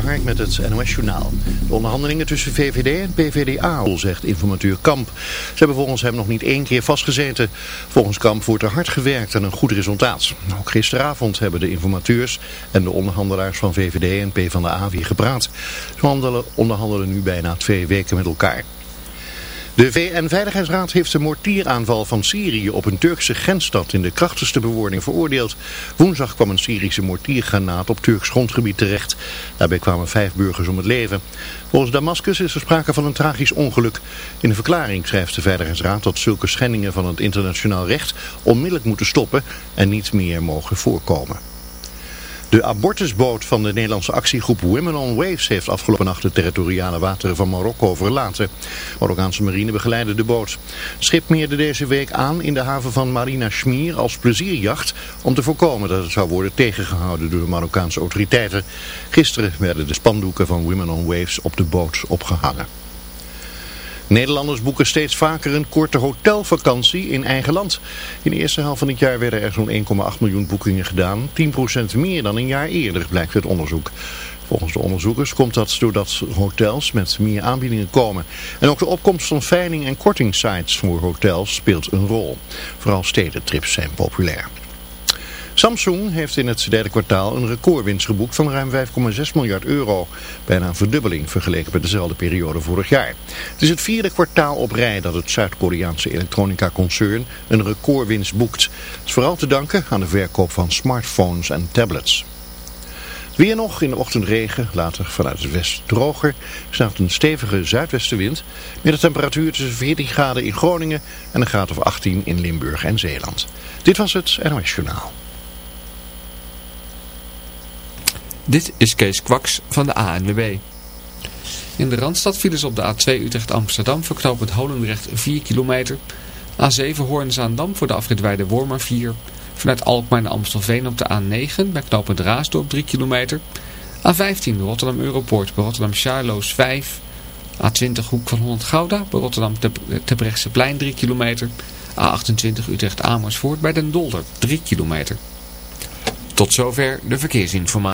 de met het NOS-journaal. De onderhandelingen tussen VVD en PVDA, zegt informateur Kamp. Ze hebben volgens hem nog niet één keer vastgezeten. Volgens Kamp wordt er hard gewerkt en een goed resultaat. Ook gisteravond hebben de informateurs en de onderhandelaars van VVD en PvdA weer gepraat. Ze onderhandelen nu bijna twee weken met elkaar. De VN-veiligheidsraad heeft de mortieraanval van Syrië op een Turkse grensstad in de krachtigste bewoording veroordeeld. Woensdag kwam een Syrische mortiergranaat op Turks grondgebied terecht. Daarbij kwamen vijf burgers om het leven. Volgens Damascus is er sprake van een tragisch ongeluk. In een verklaring schrijft de Veiligheidsraad dat zulke schendingen van het internationaal recht onmiddellijk moeten stoppen en niet meer mogen voorkomen. De abortusboot van de Nederlandse actiegroep Women on Waves heeft afgelopen nacht de territoriale wateren van Marokko verlaten. Marokkaanse marine begeleidde de boot. Het schip meerde deze week aan in de haven van Marina Schmier als plezierjacht om te voorkomen dat het zou worden tegengehouden door de Marokkaanse autoriteiten. Gisteren werden de spandoeken van Women on Waves op de boot opgehangen. Nederlanders boeken steeds vaker een korte hotelvakantie in eigen land. In de eerste helft van het jaar werden er zo'n 1,8 miljoen boekingen gedaan. 10% meer dan een jaar eerder, blijkt uit onderzoek. Volgens de onderzoekers komt dat doordat hotels met meer aanbiedingen komen. En ook de opkomst van veiling- en kortingssites voor hotels speelt een rol. Vooral stedentrips zijn populair. Samsung heeft in het derde kwartaal een recordwinst geboekt van ruim 5,6 miljard euro. Bijna een verdubbeling vergeleken met dezelfde periode vorig jaar. Het is het vierde kwartaal op rij dat het Zuid-Koreaanse elektronica-concern een recordwinst boekt. Het is vooral te danken aan de verkoop van smartphones en tablets. Weer nog in de ochtend regen, later vanuit het west droger. Er staat een stevige zuidwestenwind met een temperatuur tussen 14 graden in Groningen en een graad of 18 in Limburg en Zeeland. Dit was het NOS Journaal. Dit is Kees Kwaks van de ANWB. In de Randstad vielen op de A2 Utrecht-Amsterdam voor het Holendrecht 4 kilometer. A7 Hoorn-Zaandam voor de afrit Wormer 4. Vanuit Alkmaar naar Amstelveen op de A9 bij knooppunt Raasdorp 3 kilometer. A15 Rotterdam Europoort bij Rotterdam Charloes 5. A20 Hoek van Holland Gouda bij Rotterdam Plein 3 kilometer. A28 Utrecht Amersfoort bij Den Dolder 3 kilometer. Tot zover de verkeersinformatie.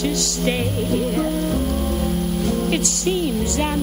To stay. It seems I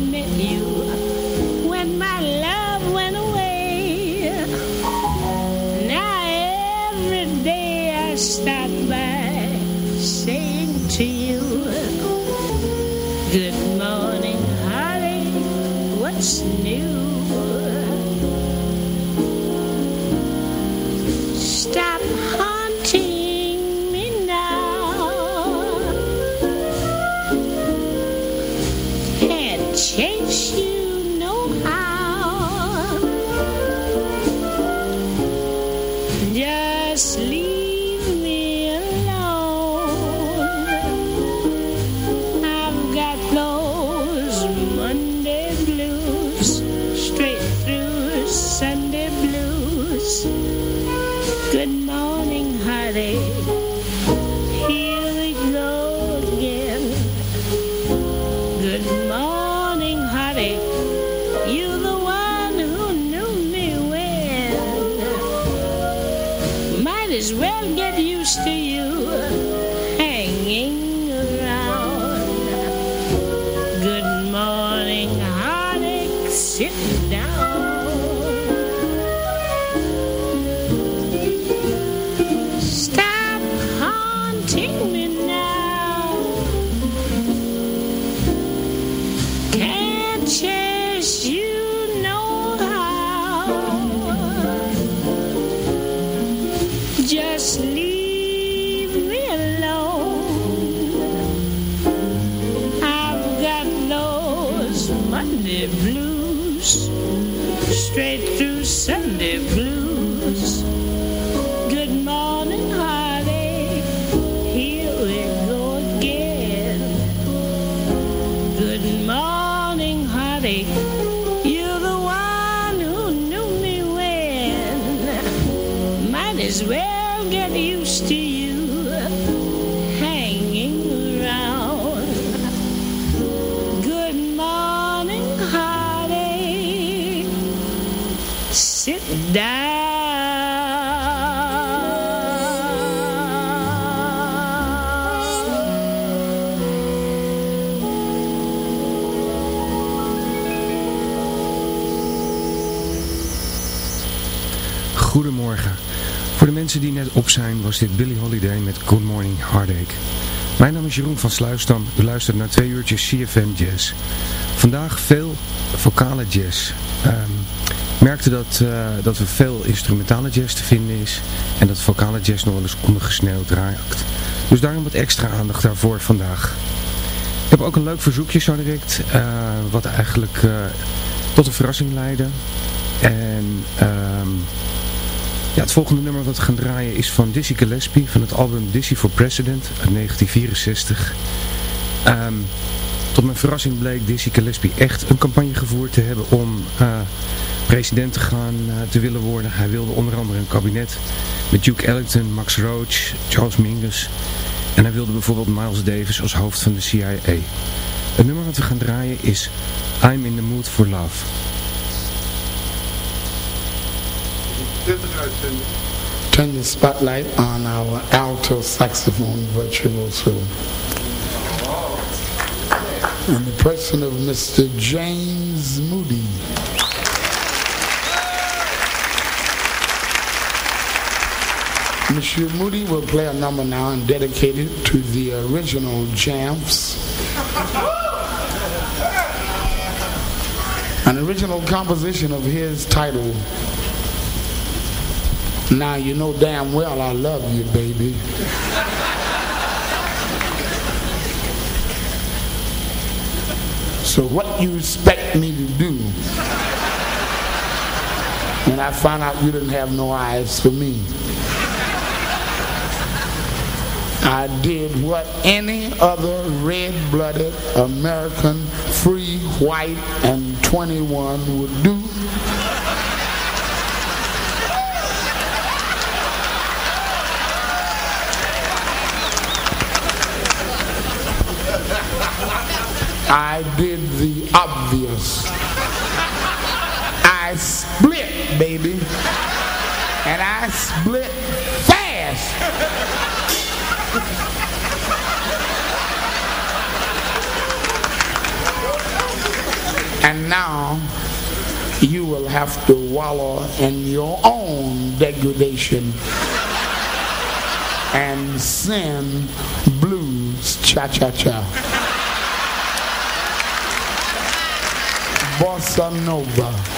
mensen die net op zijn was dit Billy Holiday met Good Morning Heartache. Mijn naam is Jeroen van Sluisdam. U luistert naar twee uurtjes CFM Jazz. Vandaag veel vocale jazz. Ehm, ik merkte dat, eh, dat er veel instrumentale jazz te vinden is. En dat vocale jazz nog wel eens ondergesneeuwd raakt. Dus daarom wat extra aandacht daarvoor vandaag. Ik heb ook een leuk verzoekje zo direct. eh, wat eigenlijk eh, tot een verrassing leidde. En... ehm ja, het volgende nummer wat we gaan draaien is van Dizzy Gillespie van het album Dizzy for President uit 1964. Ehm, tot mijn verrassing bleek Dizzy Gillespie echt een campagne gevoerd te hebben om eh, president te gaan eh, te willen worden. Hij wilde onder andere een kabinet met Duke Ellington, Max Roach, Charles Mingus. En hij wilde bijvoorbeeld Miles Davis als hoofd van de CIA. Het nummer wat we gaan draaien is I'm in the Mood for Love. Turn the spotlight on our alto saxophone virtuoso. In the person of Mr. James Moody. Monsieur Moody will play a number now and dedicate it to the original Jamps. An original composition of his titled now you know damn well I love you, baby. So what you expect me to do when I found out you didn't have no eyes for me? I did what any other red-blooded American, free, white, and 21 would do. I did the obvious. I split, baby. And I split fast. And now you will have to wallow in your own degradation and sing blues cha-cha-cha. Bossa Nova.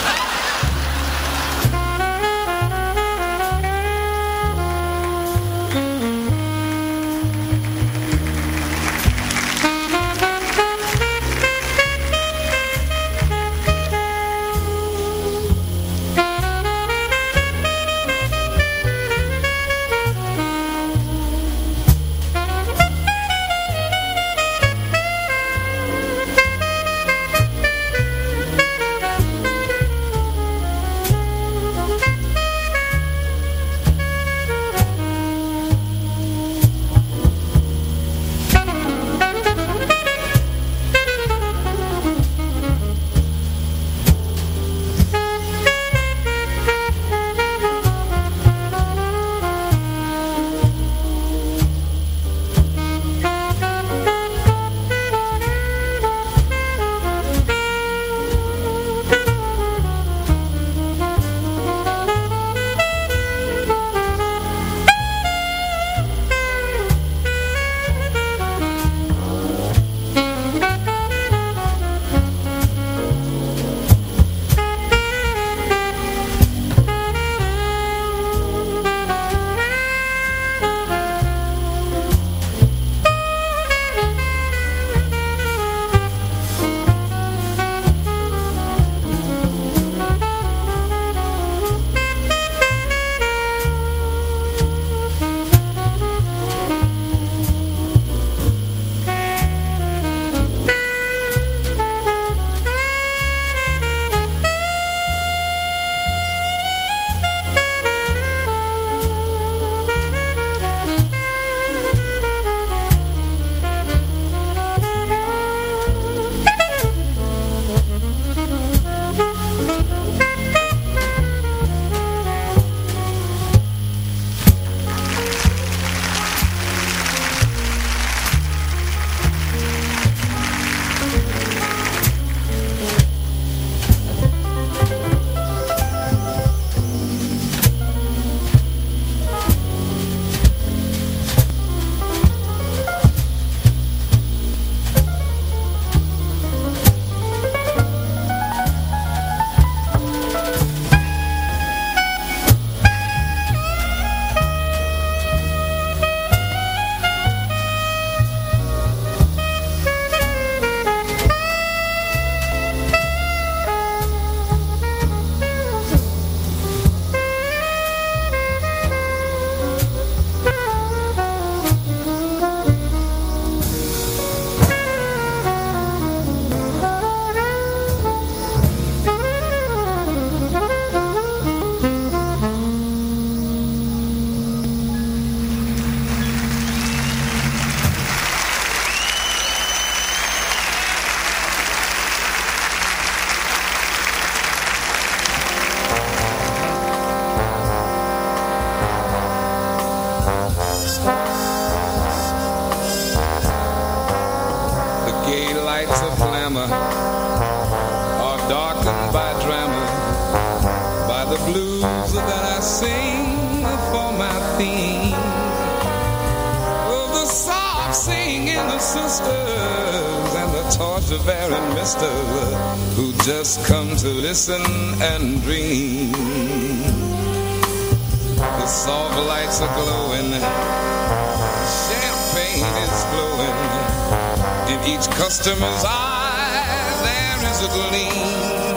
Customer's eye there is a gleam.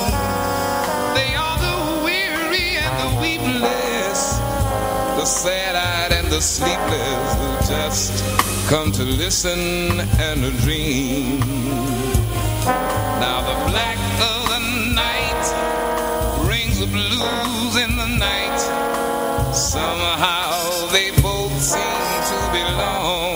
They are the weary and the weepless, the sad-eyed and the sleepless who just come to listen and dream. Now the black of the night brings the blues in the night. Somehow they both seem to belong.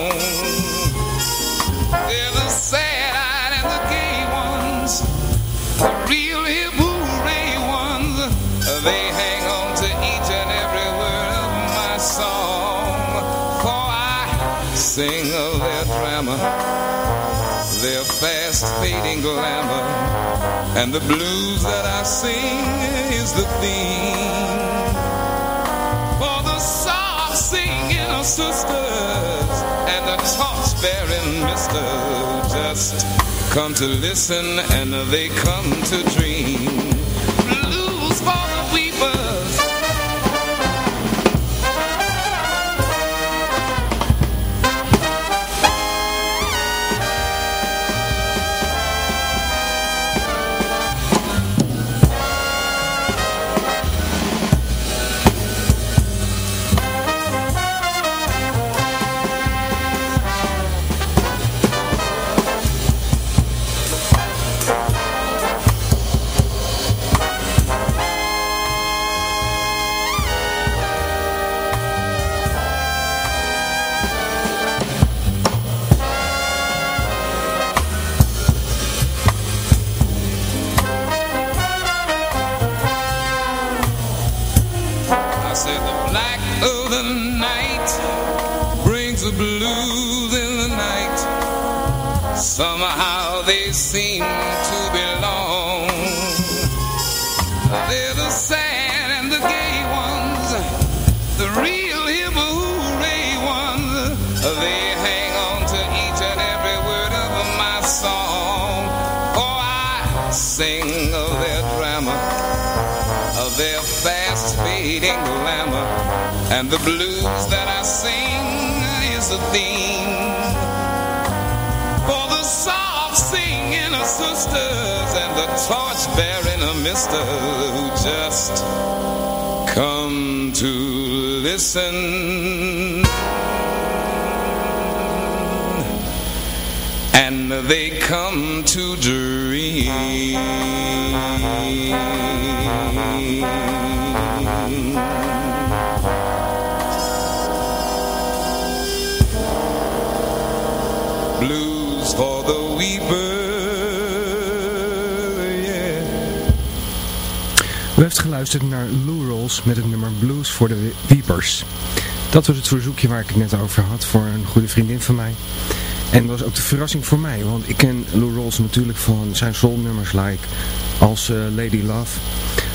Their fast fading glamour, and the blues that I sing is the theme for the soft singing sisters and the torch bearing misters just come to listen and they come to dream. Blues for the weepers. Of their fast fading glamour. And the blues that I sing is the theme for the soft singing of sisters and the torch bearing of mister who just come to listen and they come to dream. Blues for the weeper, yeah. U geluisterd naar Lou met het nummer Blues voor de Weepers. Dat was het verzoekje waar ik het net over had voor een goede vriendin van mij. En dat was ook de verrassing voor mij, want ik ken Lou Rolls natuurlijk van zijn soulnummers like als eh, Lady Love.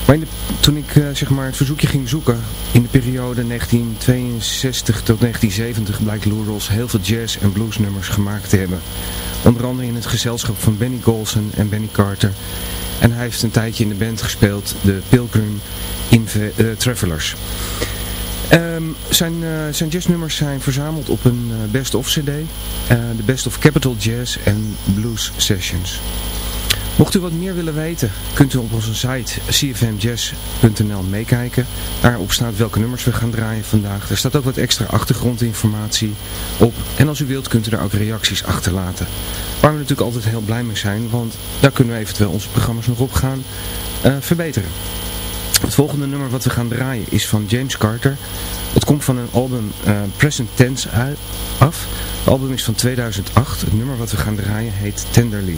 Maar in toen ik eh, zeg maar het verzoekje ging zoeken, in de periode 1962 tot 1970 blijkt Lou Rolls heel veel jazz- en bluesnummers gemaakt te hebben. Onder andere in het gezelschap van Benny Golson en Benny Carter. En hij heeft een tijdje in de band gespeeld, de Pilgrim Inve eh, Travelers. Ehm, zijn, eh, zijn jazznummers zijn verzameld op een eh, best-of cd. eh, de Best of Capital Jazz en Blues Sessions. Mocht u wat meer willen weten, kunt u op onze site cfmjazz.nl meekijken. Daarop staat welke nummers we gaan draaien vandaag. Er staat ook wat extra achtergrondinformatie op. En als u wilt kunt u daar ook reacties achterlaten. Waar we natuurlijk altijd heel blij mee zijn, want daar kunnen we eventueel onze programma's nog op gaan verbeteren. Het volgende nummer wat we gaan draaien is van James Carter. Het komt van een album eh, Present Tense af. Het album is van 2008. Het nummer wat we gaan draaien heet Tenderly.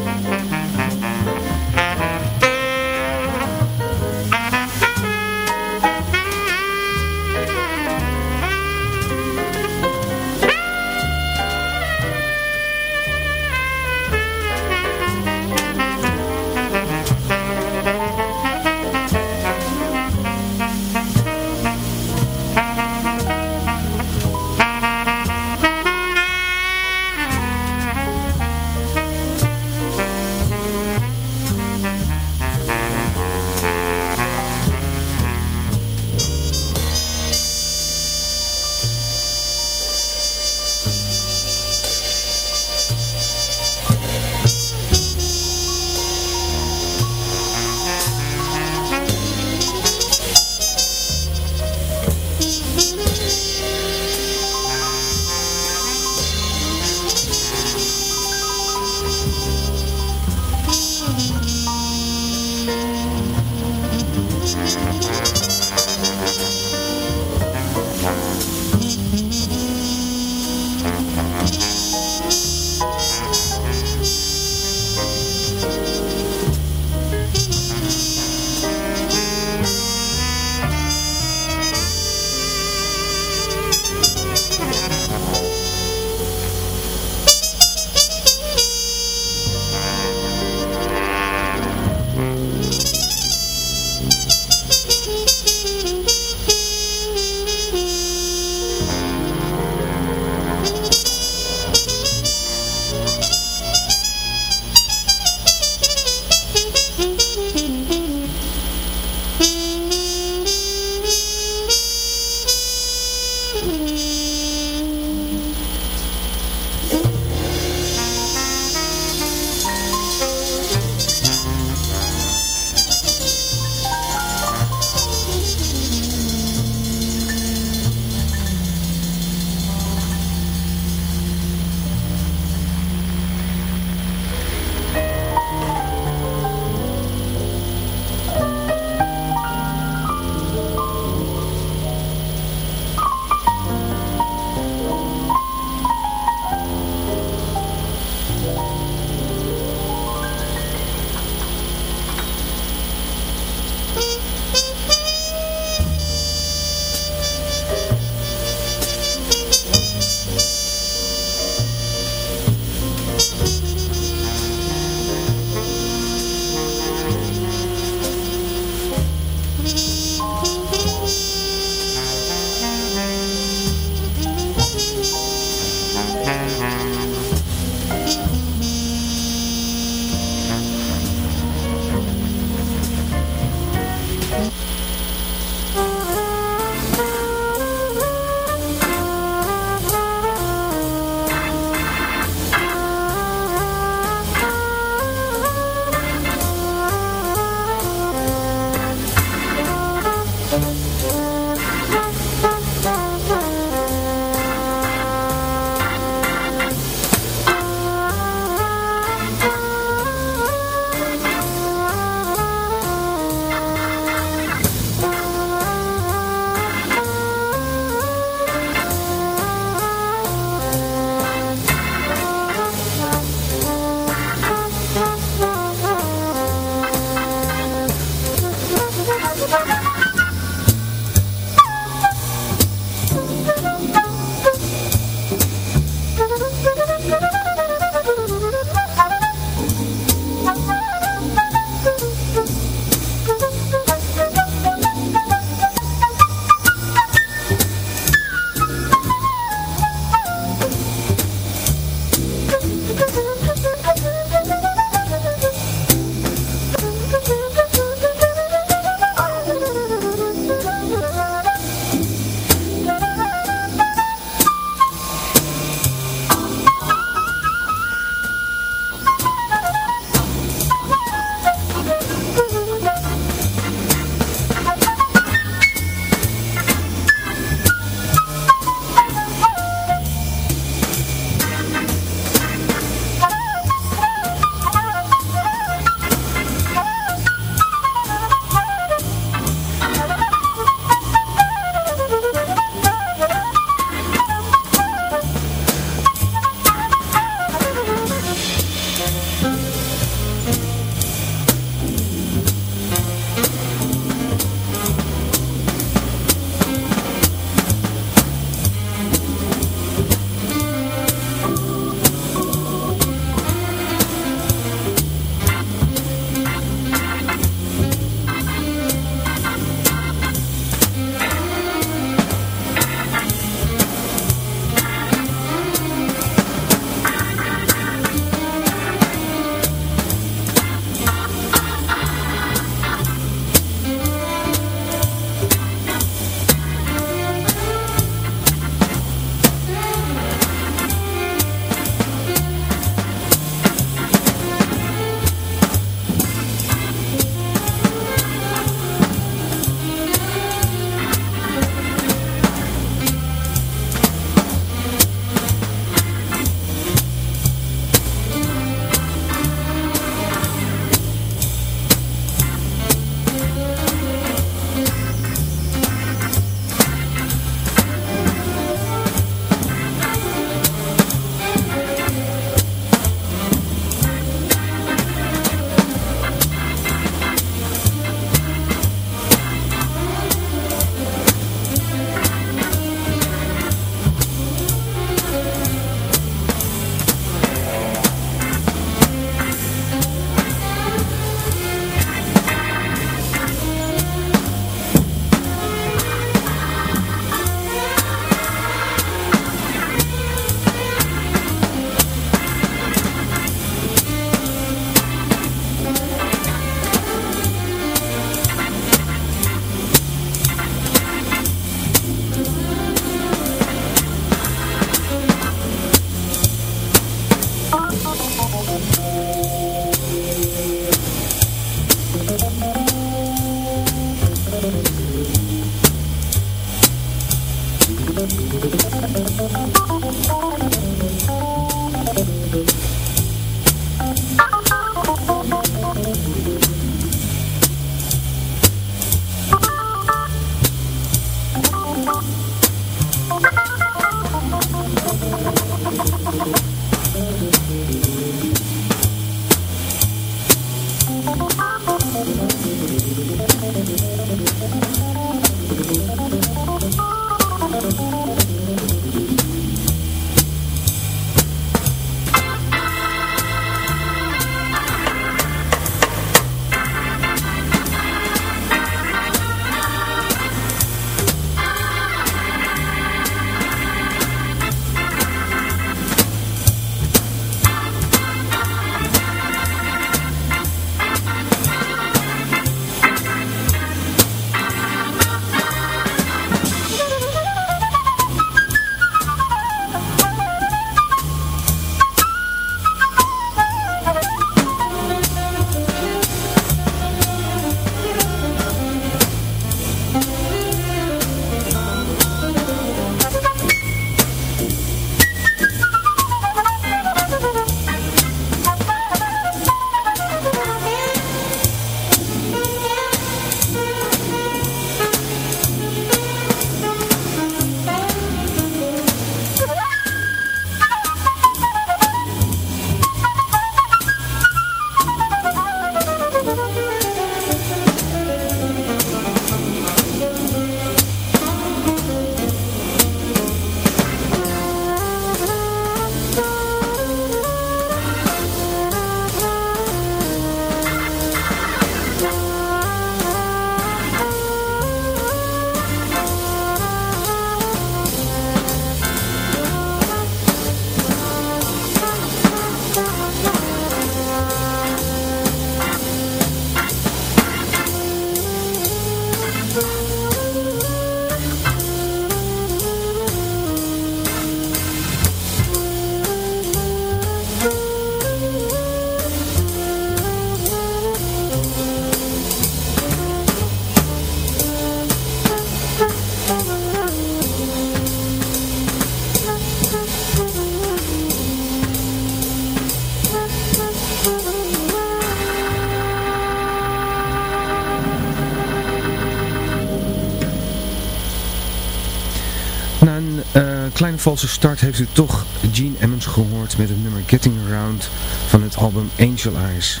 Valse start heeft u toch Gene Emmons gehoord met het nummer Getting Around van het album Angel Eyes.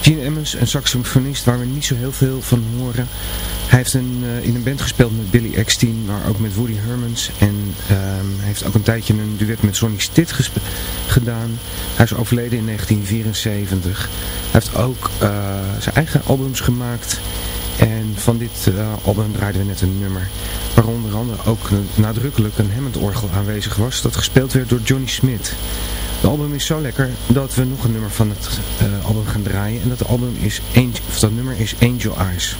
Gene Emmons, een saxofonist waar we niet zo heel veel van horen. Hij heeft een, eh, in een band gespeeld met Billy Eckstein, maar ook met Woody Hermans. En ehm, hij heeft ook een tijdje een duet met Sonny Stitt gedaan. Hij is overleden in 1974. Hij heeft ook eh, zijn eigen albums gemaakt. En van dit eh, album draaiden we net een nummer. Waar onder andere ook nadrukkelijk een Hammond-orgel aanwezig was. Dat gespeeld werd door Johnny Smith. Het album is zo lekker dat we nog een nummer van het eh, album gaan draaien. En dat, album is Angel, of dat nummer is Angel Eyes.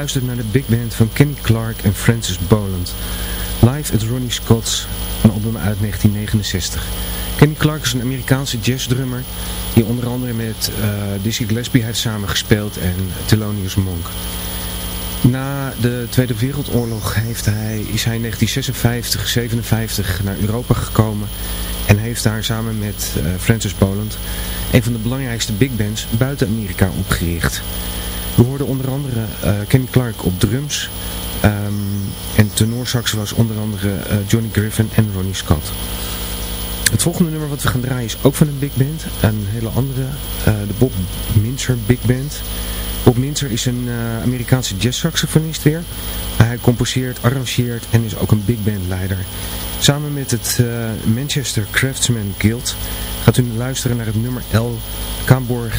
Geluisterd naar de big band van Kenny Clark en Francis Boland. Live at Ronnie Scott's, een album uit 1969. Kenny Clark is een Amerikaanse jazzdrummer die onder andere met uh, Dizzy Gillespie heeft samengespeeld en Thelonious Monk. Na de Tweede Wereldoorlog heeft hij, is hij in 1956, 57 naar Europa gekomen en heeft daar samen met uh, Francis Boland een van de belangrijkste big bands buiten Amerika opgericht. We hoorden onder andere uh, Kenny Clark op drums um, en tenorsax was onder andere uh, Johnny Griffin en Ronnie Scott. Het volgende nummer wat we gaan draaien is ook van een big band, een hele andere, de Bob Minzer Big Band. Bob Minzer is een uh, Amerikaanse jazzsaxofonist weer. hij composeert, arrangeert en is ook een big band leider. Samen met het Manchester Craftsman Guild gaat u luisteren naar het nummer El Cabor,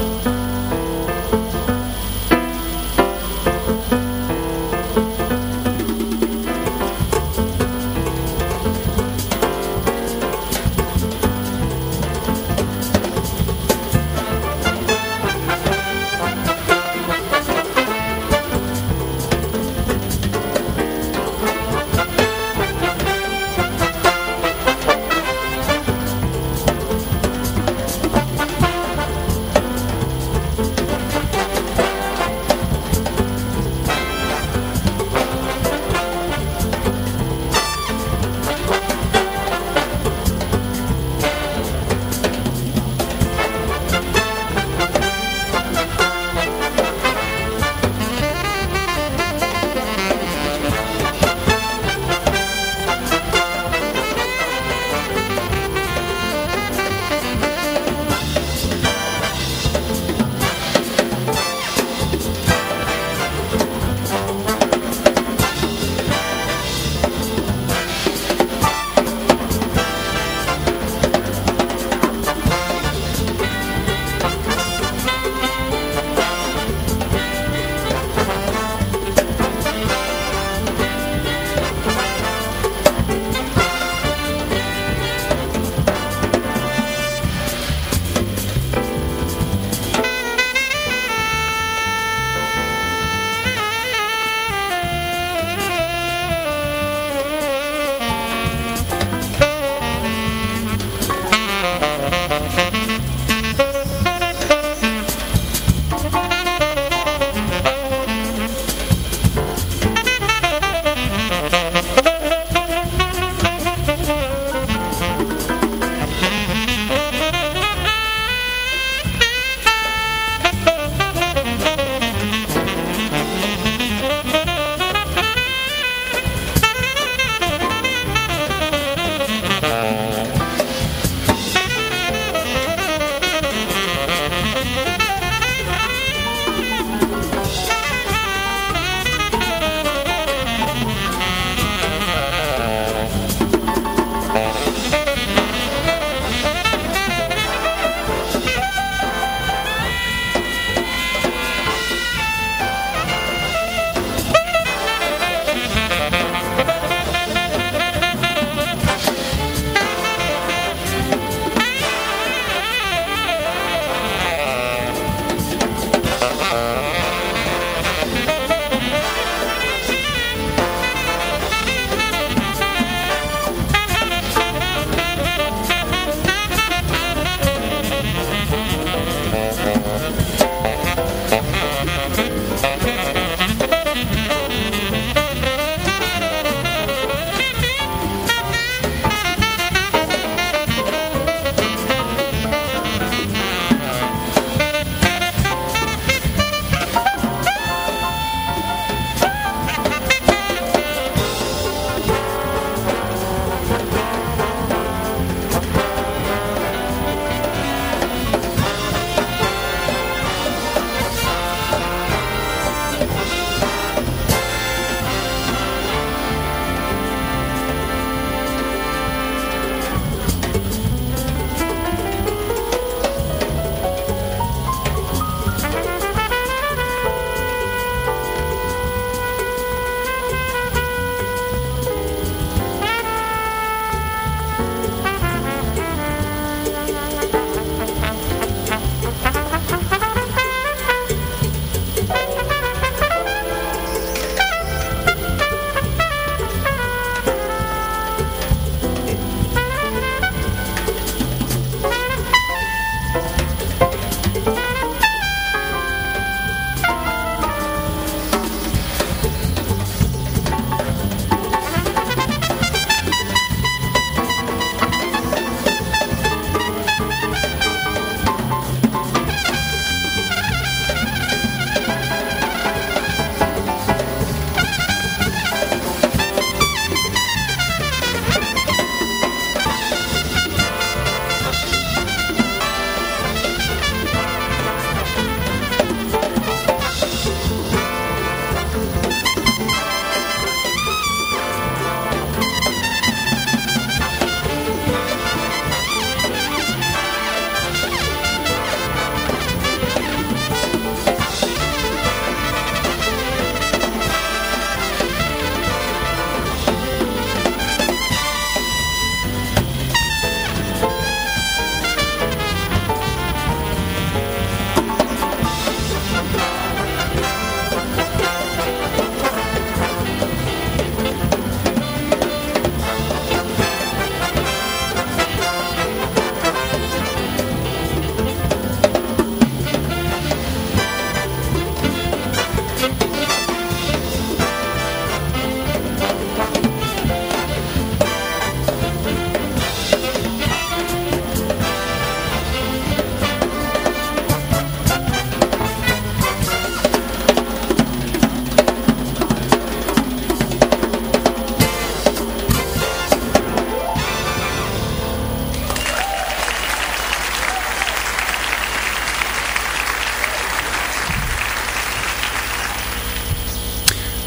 thank you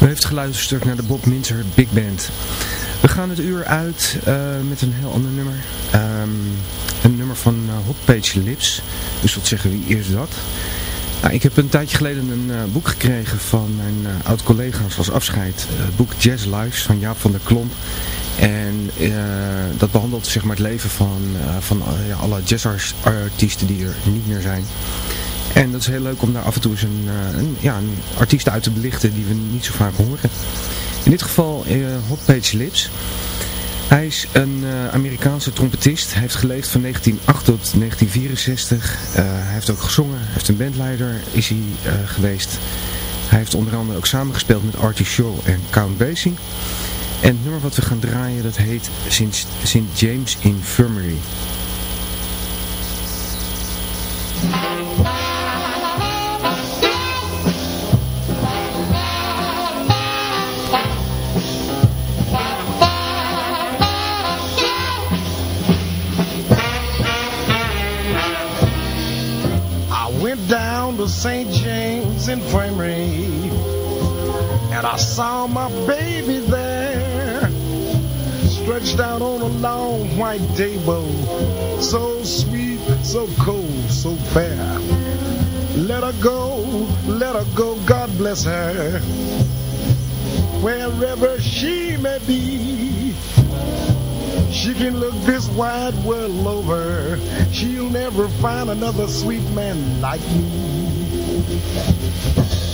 U heeft geluisterd naar de Bob Minzer Big Band. We gaan het uur uit uh, met een heel ander nummer. Um, een nummer van uh, Lips. U zult zeggen, wie is dat? Nou, ik heb een tijdje geleden een uh, boek gekregen van mijn oud-collega's als afscheid. Boek Jazz Lives van Jaap van der Klomp. En dat behandelt zeg maar, het leven van, van ja, alle jazzartiesten die er niet meer zijn. En dat is heel leuk om daar af en toe eens een, een, ja, een artiest uit te belichten die we niet zo vaak horen. In dit geval uh, Hot Page Lips. Hij is een uh, Amerikaanse trompetist. Hij heeft geleefd van 1908 tot 1964. Uh, hij heeft ook gezongen. Hij heeft een bandleider is hij, geweest. Hij heeft onder andere ook samengespeeld met Artie Shaw en Count Basie. En het nummer wat we gaan draaien dat heet St. James Infirmary. St. James Infirmary And I saw my baby there Stretched out on a long white table So sweet, so cold, so fair Let her go, let her go, God bless her Wherever she may be she can look this wide world over. She'll never find another sweet man like me. Thank you.